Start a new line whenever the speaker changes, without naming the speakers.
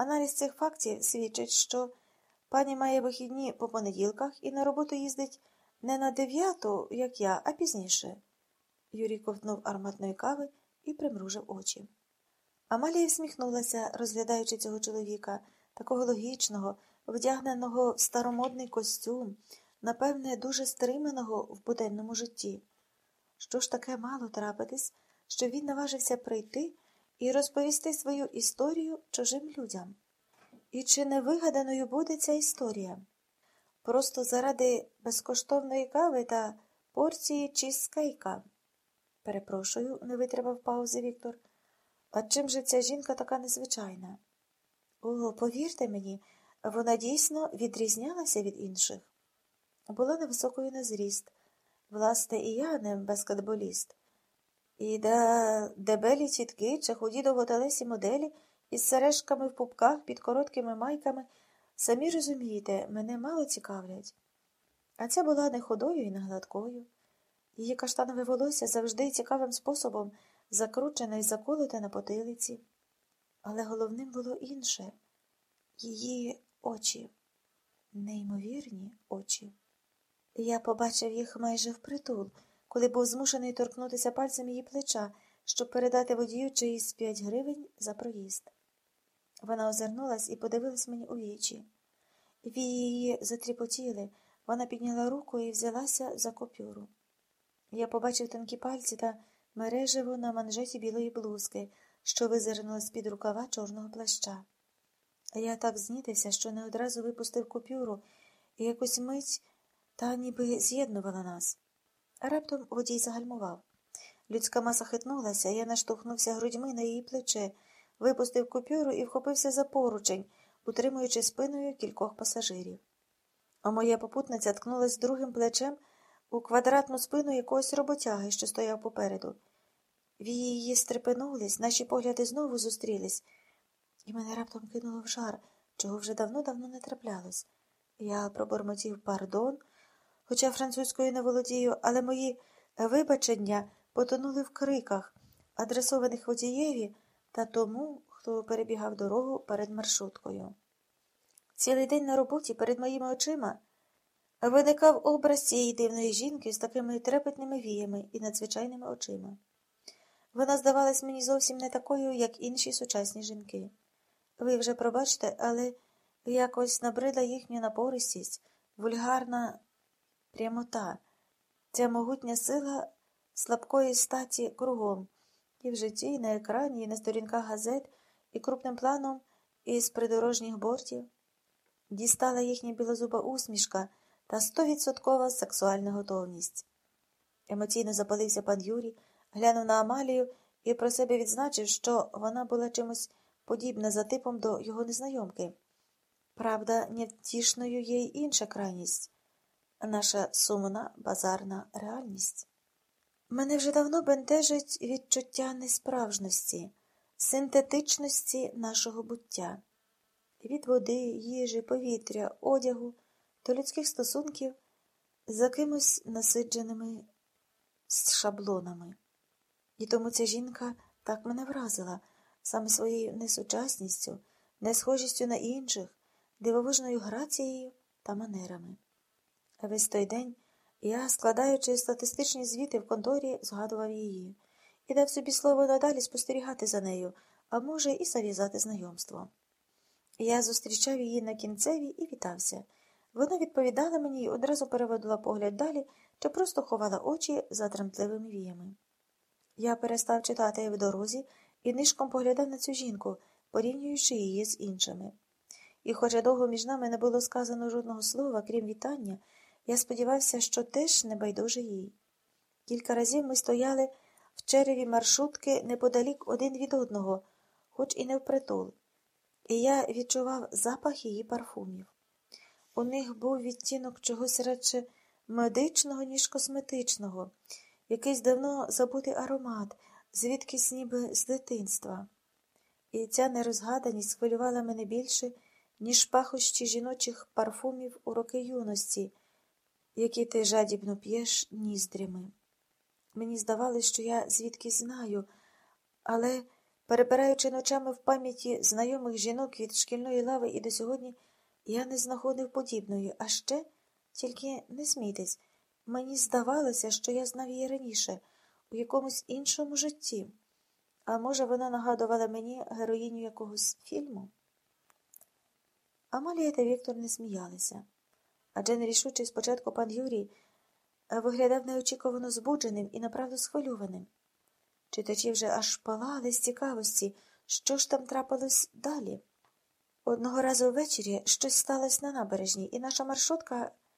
Аналіз цих фактів свідчить, що пані має вихідні по понеділках і на роботу їздить не на дев'яту, як я, а пізніше. Юрій ковтнув ароматної кави і примружив очі. Амалія всміхнулася, розглядаючи цього чоловіка, такого логічного, вдягненого в старомодний костюм, напевне, дуже стриманого в буденному житті. Що ж таке мало трапитись, що він наважився прийти і розповісти свою історію чужим людям? І чи не вигаданою буде ця історія? Просто заради безкоштовної кави та порції чізкейка? Перепрошую, не витримав паузи Віктор. А чим же ця жінка така незвичайна? О, повірте мені, вона дійсно відрізнялася від інших. Була невисокою на зріст. Власне, і я не баскетболіст. І да дебелі тітки чи худі довготелесі моделі із сережками в пупках під короткими майками, самі розумієте, мене мало цікавлять. А ця була не ходою і не гладкою. Її каштанове волосся завжди цікавим способом закручене і заколоте на потилиці. Але головним було інше її очі, неймовірні очі. Я побачив їх майже впритул, коли був змушений торкнутися пальцем її плеча, щоб передати водію чиїсь п'ять гривень за проїзд. Вона озирнулась і подивилась мені у вічі. Вії її затріпотіли, вона підняла руку і взялася за копюру. Я побачив тонкі пальці та мереживо на манжеті білої блузки, що визирнула з-під рукава чорного плаща. Я так знітився, що не одразу випустив купюру і якусь мить та ніби з'єднувала нас. Раптом водій загальмував. Людська маса хитнулася, я наштовхнувся грудьми на її плече, випустив купюру і вхопився за поручень, утримуючи спиною кількох пасажирів. А моя попутниця ткнулась другим плечем у квадратну спину якогось роботяги, що стояв попереду. Вії її стрепенулись, наші погляди знову зустрілись, і мене раптом кинуло в жар, чого вже давно-давно не траплялось. Я пробормотів пардон, хоча французькою не володію, але мої вибачення потонули в криках, адресованих водієві та тому, хто перебігав дорогу перед маршруткою. Цілий день на роботі перед моїми очима виникав образ цієї дивної жінки з такими трепетними віями і надзвичайними очима. Вона здавалась мені зовсім не такою, як інші сучасні жінки. Ви вже пробачте, але якось набрида їхня напористість, вульгарна прямота, ця могутня сила слабкої статі кругом, і в житті, і на екрані, і на сторінках газет, і крупним планом із придорожніх бортів. Дістала їхня білозуба усмішка та стовідсоткова сексуальна готовність. Емоційно запалився пан Юрій, глянув на Амалію і про себе відзначив, що вона була чимось подібна за типом до його незнайомки. Правда, невтішною є й інша крайність наша сумна базарна реальність. Мене вже давно бентежить відчуття несправжності, синтетичності нашого буття, від води, їжі, повітря, одягу до людських стосунків за кимось насидженими шаблонами. І тому ця жінка так мене вразила саме своєю несучасністю, несхожістю на інших, дивовижною грацією та манерами. Весь той день я, складаючи статистичні звіти в конторі, згадував її і дав собі слово надалі спостерігати за нею, а може, і зав'язати знайомство. Я зустрічав її на кінцеві і вітався. Вона відповідала мені і одразу переводила погляд далі чи просто ховала очі за тремтливими віями. Я перестав читати в дорозі і нишком поглядав на цю жінку, порівнюючи її з іншими. І, хоча довго між нами не було сказано жодного слова, крім вітання, я сподівався, що теж не байдуже їй. Кілька разів ми стояли в череві маршрутки неподалік один від одного, хоч і не впритул, і я відчував запах її парфумів. У них був відтінок чогось радше медичного, ніж косметичного, якийсь давно забутий аромат, звідкись ніби з дитинства. І ця нерозгаданість хвилювала мене більше, ніж пахощі жіночих парфумів у роки юності, які ти жадібно п'єш ніздрями. Мені здавалось, що я звідки знаю, але Перебираючи ночами в пам'яті знайомих жінок від шкільної лави і до сьогодні, я не знаходив подібної, а ще, тільки не смійтесь, мені здавалося, що я знав її раніше, у якомусь іншому житті. А може, вона нагадувала мені героїню якогось фільму? Амалія та Віктор не сміялися, адже нерішучий спочатку пан Юрій виглядав неочікувано збудженим і направду схвильованим. Читачі вже аж палали з цікавості, що ж там трапилось далі. Одного разу ввечері щось сталося на набережній, і наша маршрутка